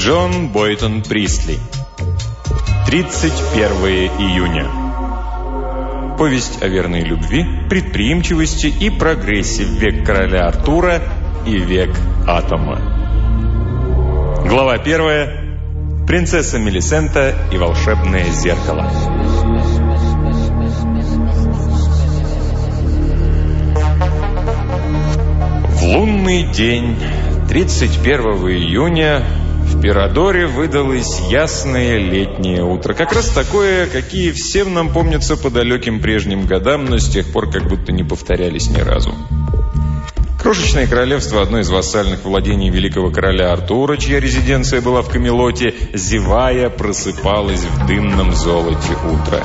Джон Бойтон Присли. 31 июня. Повесть о верной любви, предприимчивости и прогрессе в век короля Артура и век атома. Глава первая. Принцесса Мелисента и волшебное зеркало. В лунный день 31 июня в Пирадоре выдалось ясное летнее утро. Как раз такое, какие всем нам помнятся по далеким прежним годам, но с тех пор как будто не повторялись ни разу. Крошечное королевство, одно из вассальных владений великого короля Артура, чья резиденция была в Камелоте, зевая, просыпалась в дымном золоте утра.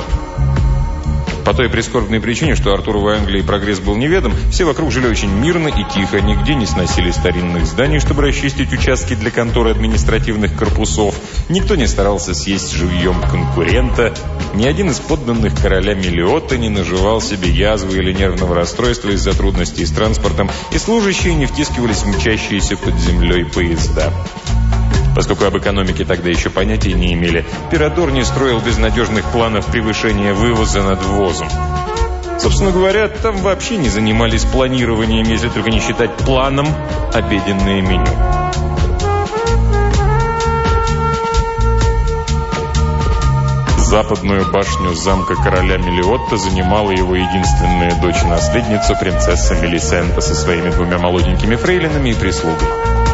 По той прискорбной причине, что Артуру в Англии прогресс был неведом, все вокруг жили очень мирно и тихо, нигде не сносили старинных зданий, чтобы расчистить участки для конторы административных корпусов, никто не старался съесть живьем конкурента, ни один из подданных короля Мелиота не наживал себе язвы или нервного расстройства из-за трудностей с транспортом, и служащие не втискивались в мчащиеся под землей поезда. Поскольку об экономике тогда еще понятия не имели, Пирадор не строил безнадежных планов превышения вывоза над ввозом. Собственно говоря, там вообще не занимались планированием, если только не считать планом обеденное меню. Западную башню замка короля Мелиотта занимала его единственная дочь-наследница, принцесса Мелисента, со своими двумя молоденькими фрейлинами и прислугой.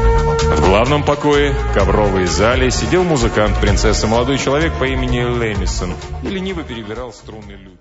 В главном покое, ковровой зале, сидел музыкант принцессы, молодой человек по имени Лэмисон, и лениво перебирал струны лют.